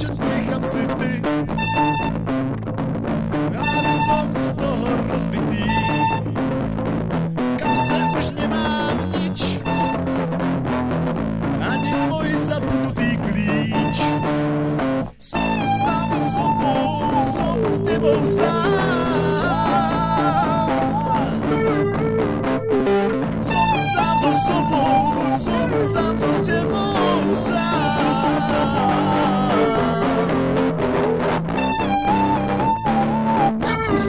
večer dechám si ty. Já jsem z toho rozbitý. Kam se už nemám nič. Ani tvoj zapnutý klíč. Jsem sám sobou, jsem s tebou sám. Jsem sám sobou, jsem sám.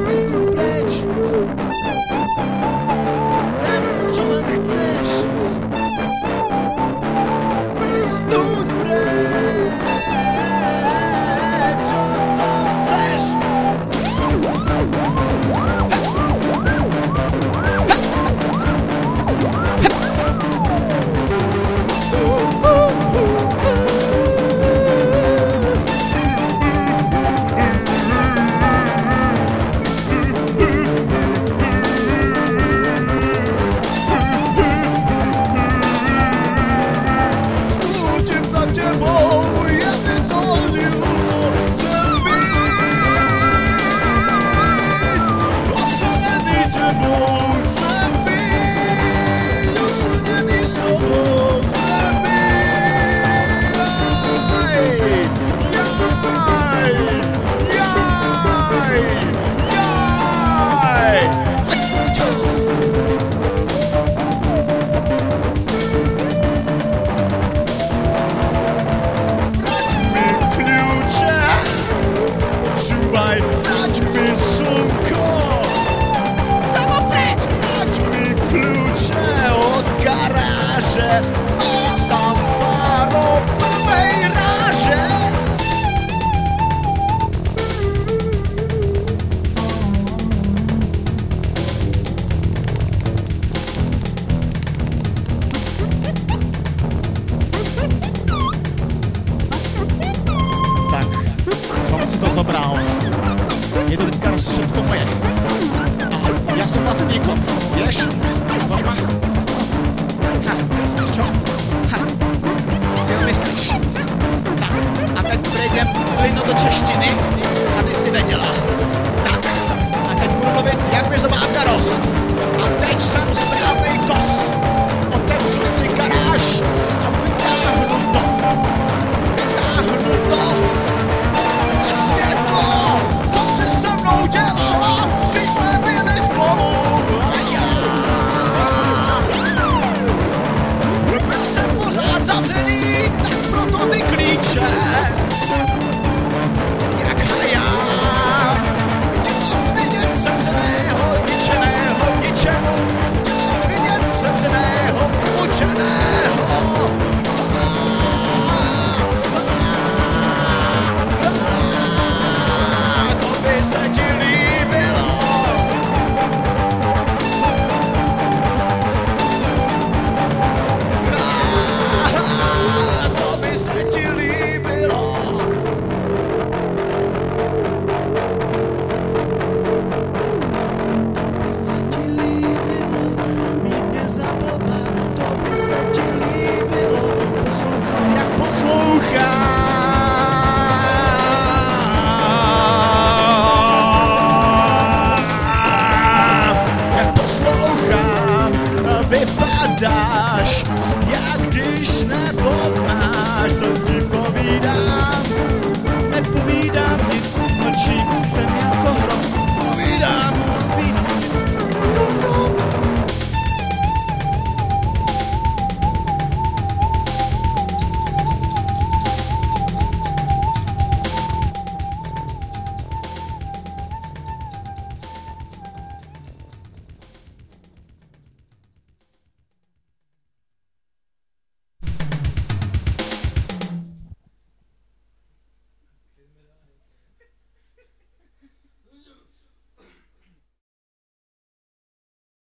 Mr. obaj, chodźmy sumko! Samo precz! Klucze od garaże! Atak prezent Lino do Czeszczyny.